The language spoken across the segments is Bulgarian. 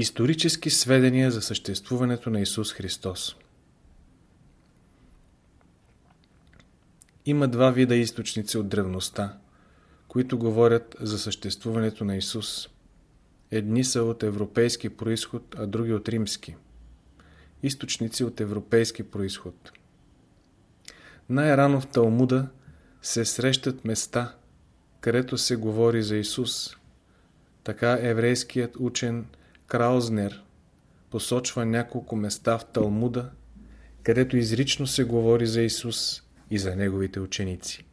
Исторически сведения за съществуването на Исус Христос Има два вида източници от древността, които говорят за съществуването на Исус. Едни са от европейски происход, а други от римски. Източници от европейски происход. Най-рано в Талмуда се срещат места, където се говори за Исус. Така еврейският учен Краузнер посочва няколко места в Талмуда, където изрично се говори за Исус и за неговите ученици.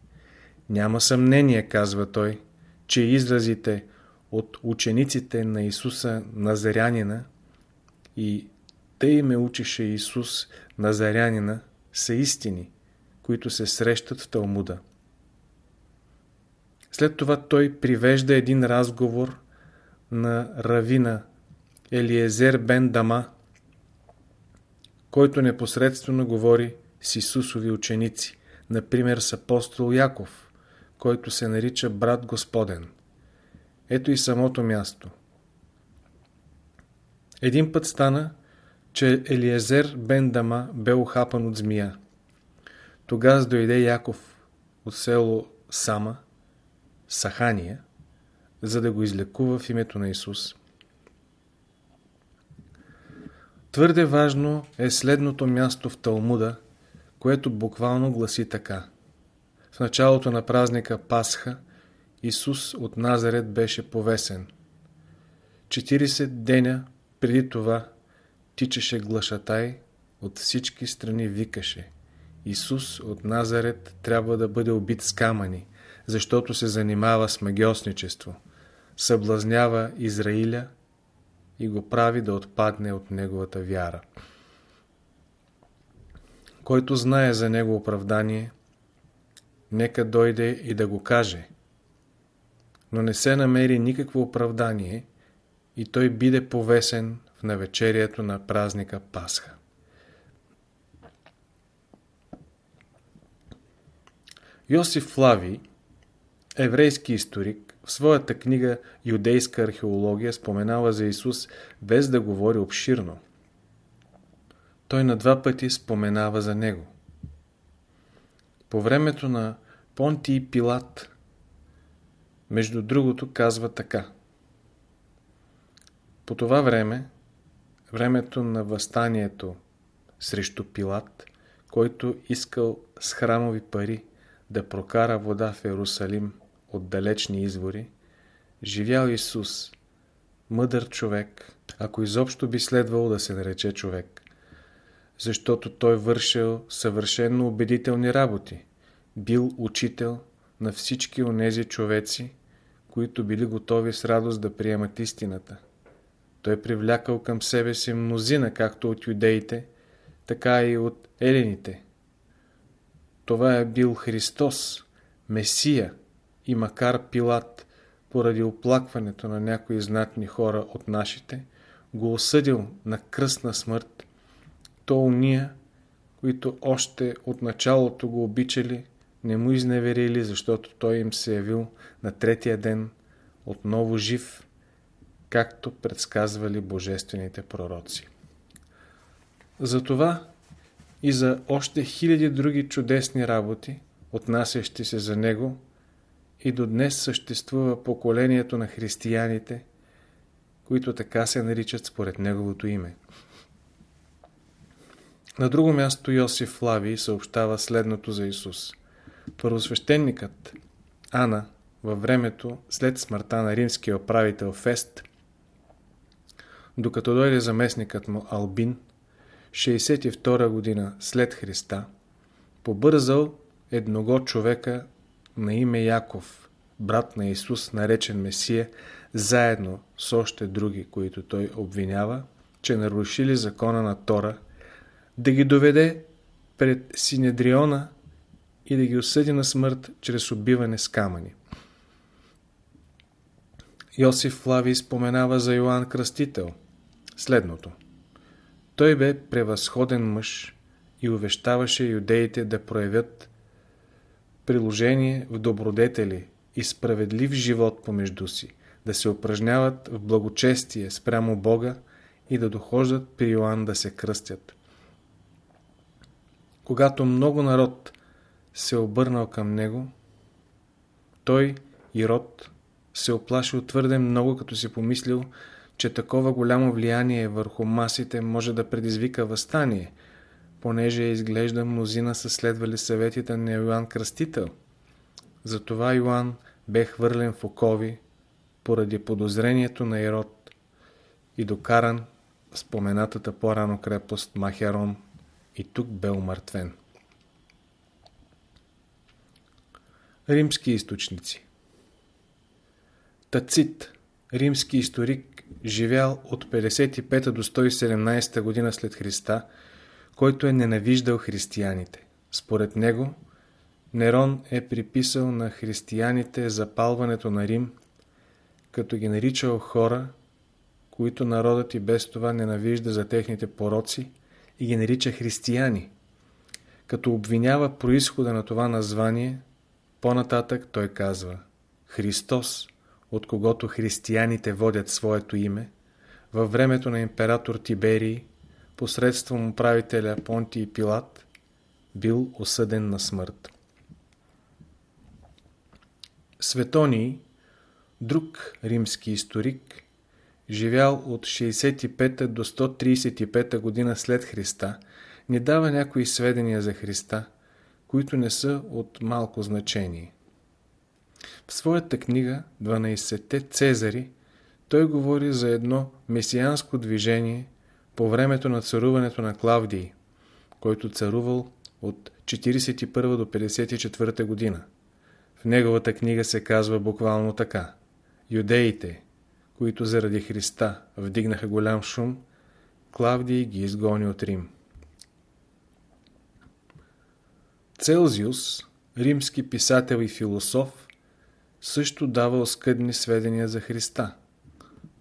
Няма съмнение, казва той, че изразите от учениците на Исуса Назарянина и тъй ме учеше Исус Назарянина са истини, които се срещат в Талмуда. След това той привежда един разговор на равина Елиезер бен Дама, който непосредствено говори с Исусови ученици, например с апостол Яков, който се нарича брат Господен. Ето и самото място. Един път стана, че Елиезер бен Дама бе ухапан от змия. Тогава дойде Яков от село Сама, Сахания, за да го излекува в името на Исус. Твърде важно е следното място в Талмуда, което буквално гласи така. В началото на празника Пасха Исус от Назарет беше повесен. 40 деня преди това тичаше глашатай, от всички страни викаше Исус от Назарет трябва да бъде убит с камъни, защото се занимава с магиосничество, съблазнява Израиля и го прави да отпадне от неговата вяра. Който знае за него оправдание, нека дойде и да го каже. Но не се намери никакво оправдание и той биде повесен в навечерието на празника Пасха. Йосиф Флави, еврейски историк, в своята книга Юдейска археология споменава за Исус без да говори обширно. Той на два пъти споменава за Него. По времето на Понтий Пилат, между другото, казва така. По това време, времето на възстанието срещу Пилат, който искал с храмови пари да прокара вода в Иерусалим от далечни извори, живял Исус, мъдър човек, ако изобщо би следвало да се нарече човек, защото той вършил съвършенно убедителни работи, бил учител на всички онези човеци, които били готови с радост да приемат истината. Той привлякал към себе си мнозина, както от юдеите, така и от елените. Това е бил Христос, Месия и макар Пилат, поради оплакването на някои знатни хора от нашите, го осъдил на кръстна смърт, то уния, които още от началото го обичали, не му изневерили, защото той им се явил на третия ден отново жив, както предсказвали божествените пророци. Затова и за още хиляди други чудесни работи, отнасящи се за него, и до днес съществува поколението на християните, които така се наричат според неговото име. На друго място Йосиф Флавий съобщава следното за Исус. Първосвещеникът Ана във времето след смъртта на римския управител Фест, докато дойде заместникът му Албин, 62 година след Христа, побързал едного човека на име Яков, брат на Исус, наречен Месия, заедно с още други, които той обвинява, че нарушили закона на Тора, да ги доведе пред Синедриона и да ги осъди на смърт чрез убиване с камъни. Йосиф Флави споменава за Йоанн Кръстител следното – той бе превъзходен мъж и увещаваше юдеите да проявят приложение в добродетели и справедлив живот помежду си, да се упражняват в благочестие спрямо Бога и да дохождат при Йоанн да се кръстят. Когато много народ се обърнал към него, той и род се оплашил твърде много, като си помислил, че такова голямо влияние върху масите може да предизвика възстание, понеже изглежда мнозина са следвали съветите на Йоанн Кръстител. Затова Йоанн бе хвърлен в окови поради подозрението на Ирод и докаран в споменатата по-рано крепост Махерон и тук бе умъртвен. Римски източници Тацит, римски историк, живял от 55 до 117 година след Христа, който е ненавиждал християните. Според него, Нерон е приписал на християните запалването на Рим, като ги наричал хора, които народът и без това ненавижда за техните пороци и ги нарича християни. Като обвинява происхода на това название, по-нататък той казва Христос, от когото християните водят своето име, във времето на император Тиберий, посредством управителя Понтий Пилат, бил осъден на смърт. Светоний, друг римски историк, живял от 65 до 135 година след Христа, ни дава някои сведения за Христа, които не са от малко значение. В своята книга 12-те Цезари той говори за едно месианско движение по времето на царуването на Клавдий, който царувал от 41 до 54 година. В неговата книга се казва буквално така. Юдеите, които заради Христа вдигнаха голям шум, Клавдий ги изгони от Рим. Целзиус, римски писател и философ, също дава оскъдни сведения за Христа.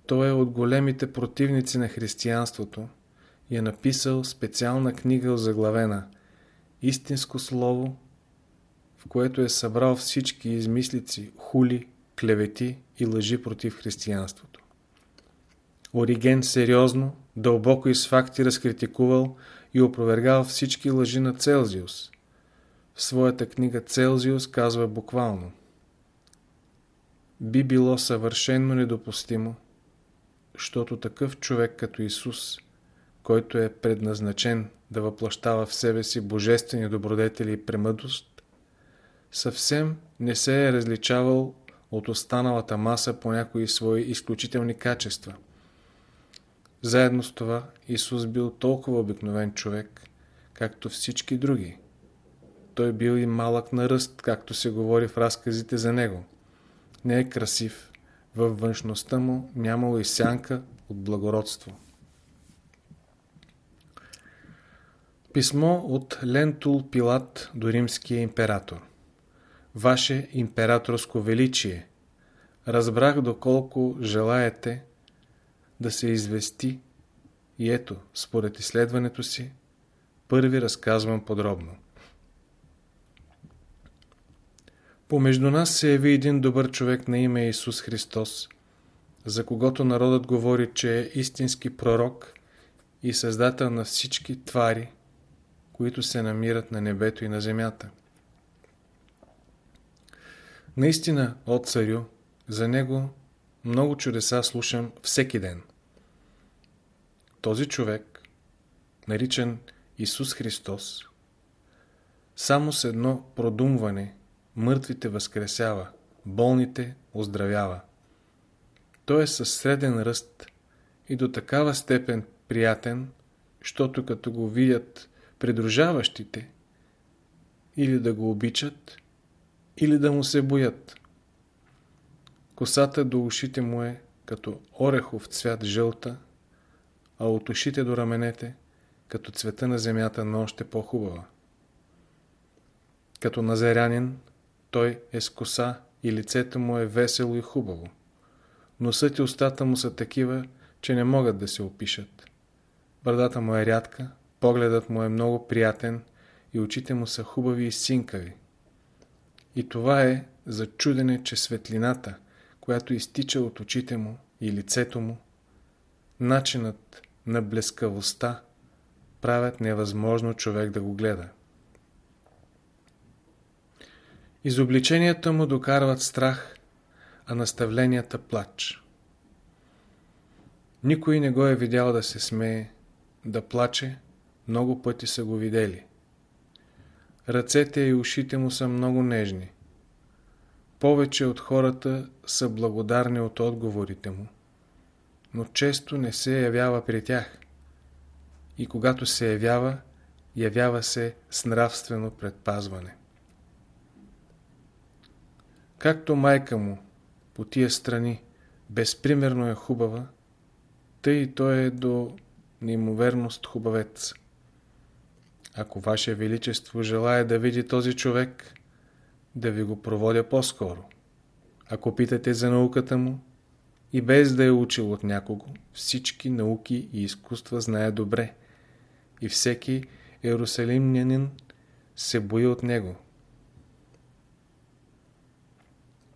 Той е от големите противници на християнството и е написал специална книга заглавена Истинско слово, в което е събрал всички измислици, хули, клевети и лъжи против християнството. Ориген сериозно, дълбоко и с факти разкритикувал и опровергал всички лъжи на Целзиус. В своята книга Целзиус казва буквално Би било съвършенно недопустимо, защото такъв човек като Исус, който е предназначен да въплащава в себе си божествени добродетели и премъдост, съвсем не се е различавал от останалата маса по някои свои изключителни качества. Заедно с това Исус бил толкова обикновен човек, както всички други. Той бил и малък на ръст, както се говори в разказите за него. Не е красив, във външността му нямало и сянка от благородство. Писмо от Лентул Пилат до римския император Ваше императорско величие, разбрах доколко желаете да се извести и ето, според изследването си, първи разказвам подробно. Помежду нас се яви един добър човек на име Исус Христос, за когото народът говори, че е истински пророк и създател на всички твари, които се намират на небето и на земята. Наистина, от царю, за него много чудеса слушам всеки ден. Този човек, наричан Исус Христос, само с едно продумване мъртвите възкресява, болните оздравява. Той е със среден ръст и до такава степен приятен, щото като го видят придружаващите, или да го обичат, или да му се боят. Косата до ушите му е като орехов цвят жълта, а от ушите до раменете като цвета на земята, но още по-хубава. Като назерянин той е с коса и лицето му е весело и хубаво. Носът и устата му са такива, че не могат да се опишат. Брадата му е рядка, погледът му е много приятен и очите му са хубави и синкави. И това е за чудене, че светлината, която изтича от очите му и лицето му, начинът на блескавостта правят невъзможно човек да го гледа. Изобличенията му докарват страх, а наставленията плач. Никой не го е видял да се смее, да плаче, много пъти са го видели. Ръцете и ушите му са много нежни. Повече от хората са благодарни от отговорите му, но често не се явява при тях. И когато се явява, явява се с нравствено предпазване. Както майка му по тия страни безпримерно е хубава, тъй и той е до неимоверност хубавец. Ако Ваше Величество желая да види този човек, да ви го проводя по-скоро. Ако питате за науката му, и без да е учил от някого, всички науки и изкуства знае добре. И всеки ерусалимнянин се бои от него.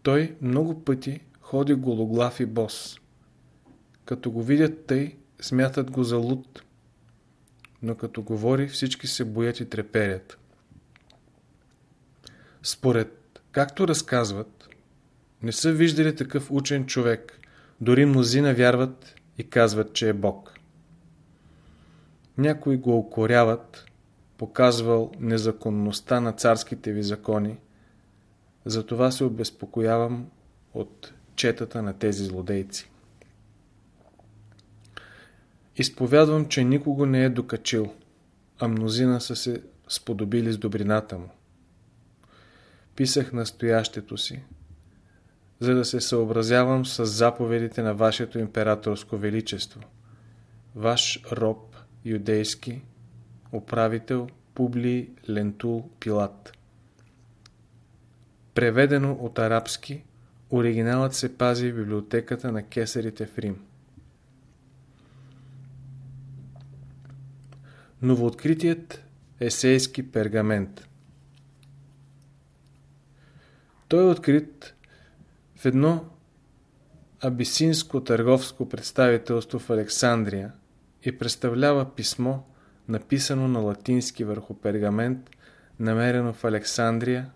Той много пъти ходи гологлав и бос. Като го видят тъй, смятат го за луд. Но като говори, всички се боят и треперят. Според, както разказват, не са виждали такъв учен човек. Дори мнозина вярват и казват, че е Бог. Някои го окоряват, показвал незаконността на царските ви закони, затова се обезпокоявам от четата на тези злодейци. Изповядвам, че никого не е докачил, а мнозина са се сподобили с добрината му. Писах настоящето си, за да се съобразявам с заповедите на Вашето императорско величество. Ваш роб юдейски, управител Публи Лентул Пилат. Преведено от арабски, оригиналът се пази в библиотеката на кесарите в Рим. Новооткритият есейски пергамент Той е открит в едно абисинско търговско представителство в Александрия и представлява писмо, написано на латински върху пергамент, намерено в Александрия,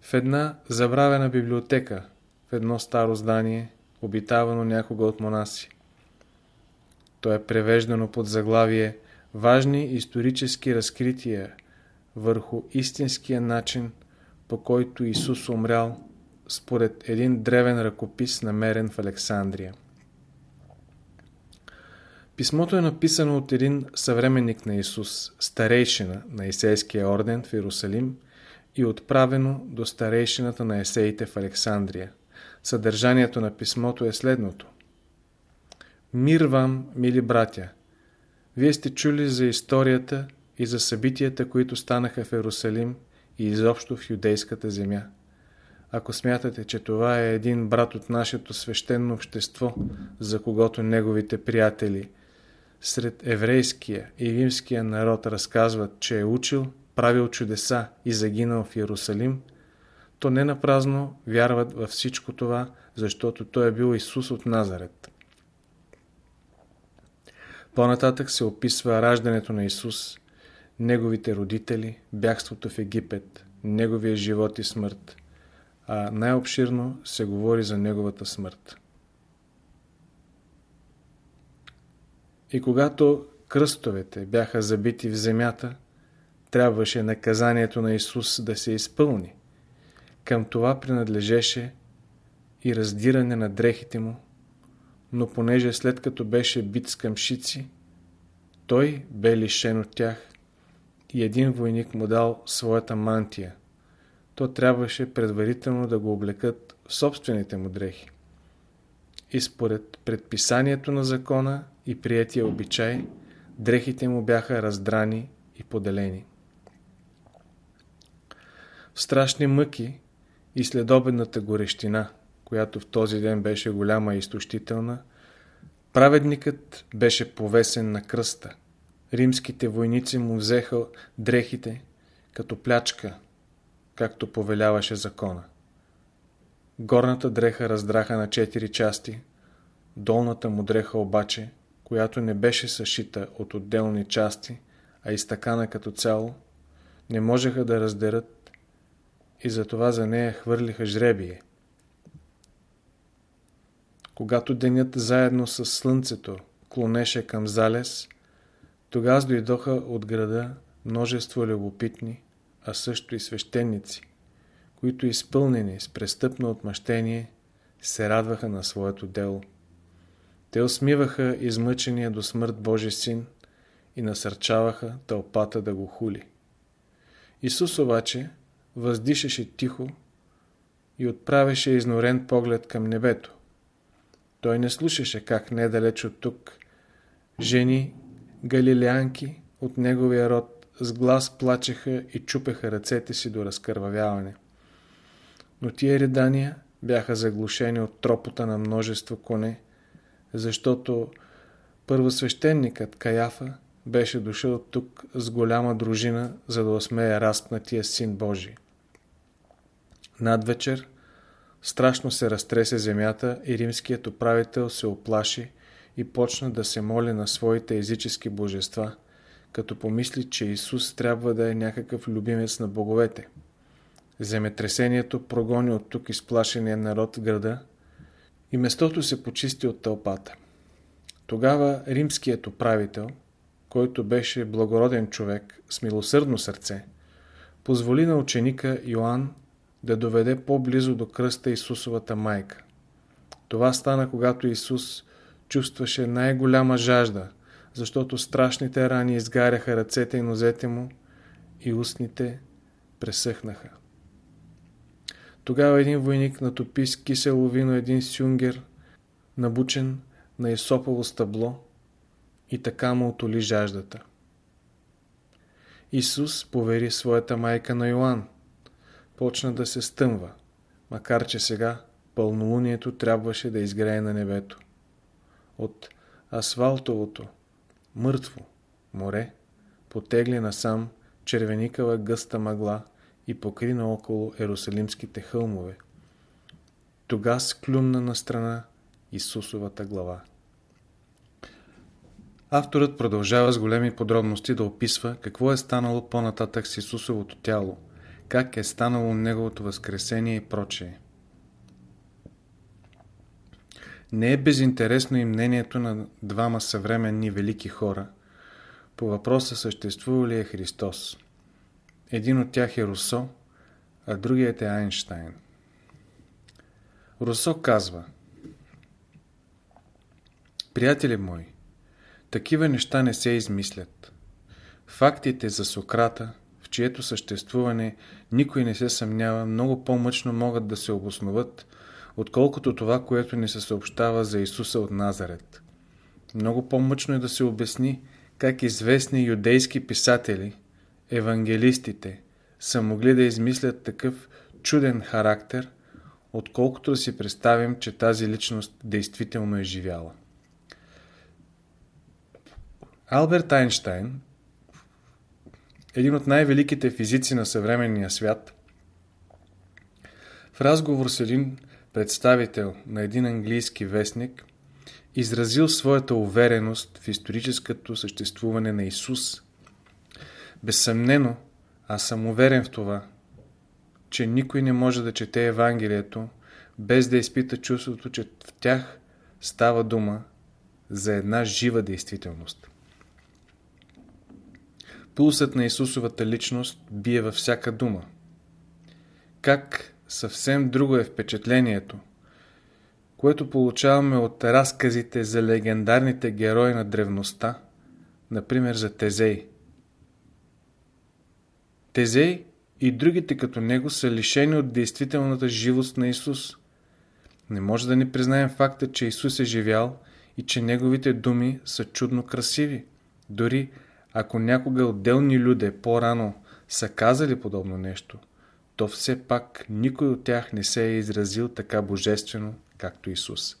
в една забравена библиотека, в едно старо здание, обитавано някога от монаси. То е превеждано под заглавие Важни исторически разкрития върху истинския начин, по който Исус умрял според един древен ръкопис, намерен в Александрия. Писмото е написано от един съвременник на Исус, старейшина на Исейския орден в Иерусалим и отправено до старейшината на есеите в Александрия. Съдържанието на писмото е следното. Мир вам, мили братя! Вие сте чули за историята и за събитията, които станаха в Иерусалим и изобщо в юдейската земя. Ако смятате, че това е един брат от нашето свещено общество, за когото неговите приятели сред еврейския и римския народ разказват, че е учил, правил чудеса и загинал в Иерусалим, то не напразно вярват във всичко това, защото той е бил Исус от Назарет. По-нататък се описва раждането на Исус, неговите родители, бягството в Египет, неговия живот и смърт, а най-обширно се говори за неговата смърт. И когато кръстовете бяха забити в земята, трябваше наказанието на Исус да се изпълни. Към това принадлежеше и раздиране на дрехите му, но понеже след като беше бит с къмшици, той бе лишен от тях и един войник му дал своята мантия. То трябваше предварително да го облекат в собствените му дрехи. И според предписанието на закона и приятия обичай, дрехите му бяха раздрани и поделени. Страшни мъки и следобедната горещина, която в този ден беше голяма и изтощителна, праведникът беше повесен на кръста. Римските войници му взеха дрехите като плячка, както повеляваше закона. Горната дреха раздраха на четири части, долната му дреха обаче която не беше съшита от отделни части, а изтъкана като цяло, не можеха да раздерат и затова за нея хвърлиха жребие. Когато денят заедно с слънцето клонеше към залез, тогава дойдоха от града множество любопитни, а също и свещеници, които изпълнени с престъпно отмъщение се радваха на своето дело. Те усмиваха измъчения до смърт Божи син и насърчаваха тълпата да го хули. Исус обаче въздишаше тихо и отправяше изнорен поглед към небето. Той не слушаше как недалеч от тук жени галилеянки от неговия род с глас плачеха и чупеха ръцете си до разкървавяване. Но тия редания бяха заглушени от тропота на множество коне, защото първосвещеникът Каяфа беше дошъл тук с голяма дружина, за да осмее разпнатия син Божий. Надвечер страшно се разтресе земята и римският управител се оплаши и почна да се моли на своите езически божества, като помисли, че Исус трябва да е някакъв любимец на боговете. Земетресението прогони от тук изплашения народ в града и местото се почисти от тълпата. Тогава римският управител, който беше благороден човек с милосърдно сърце, позволи на ученика Йоанн да доведе по-близо до кръста Исусовата майка. Това стана, когато Исус чувстваше най-голяма жажда, защото страшните рани изгаряха ръцете и нозете му и устните пресъхнаха. Тогава един войник натопи с кисело вино един сюнгер, набучен на есопово стъбло и така му отоли жаждата. Исус повери своята майка на Йоанн. Почна да се стъмва, макар че сега пълнолунието трябваше да изгрее на небето. От асфалтовото, мъртво море потегли насам червеникава гъста мъгла и покри наоколо Ерусалимските хълмове. Тога склюмна на страна Исусовата глава. Авторът продължава с големи подробности да описва какво е станало по-нататък с Исусовото тяло, как е станало Неговото възкресение и прочее. Не е безинтересно и мнението на двама съвременни велики хора по въпроса съществува ли е Христос. Един от тях е Русо, а другият е Айнштайн. Русо казва Приятели мои, такива неща не се измислят. Фактите за Сократа, в чието съществуване никой не се съмнява, много по-мъчно могат да се обосноват, отколкото това, което ни се съобщава за Исуса от Назарет. Много по-мъчно е да се обясни как известни юдейски писатели, евангелистите, са могли да измислят такъв чуден характер, отколкото да си представим, че тази личност действително е живяла. Алберт Айнштайн, един от най-великите физици на съвременния свят, в разговор с един представител на един английски вестник, изразил своята увереност в историческото съществуване на Исус. Безсъмнено, аз съм уверен в това, че никой не може да чете Евангелието, без да изпита чувството, че в тях става дума за една жива действителност. Пулсът на Исусовата личност бие във всяка дума. Как съвсем друго е впечатлението, което получаваме от разказите за легендарните герои на древността, например за Тезей. Тезей и другите като него са лишени от действителната живост на Исус. Не може да ни признаем факта, че Исус е живял и че неговите думи са чудно красиви. Дори ако някога отделни люди по-рано са казали подобно нещо – то все пак никой от тях не се е изразил така божествено, както Исус.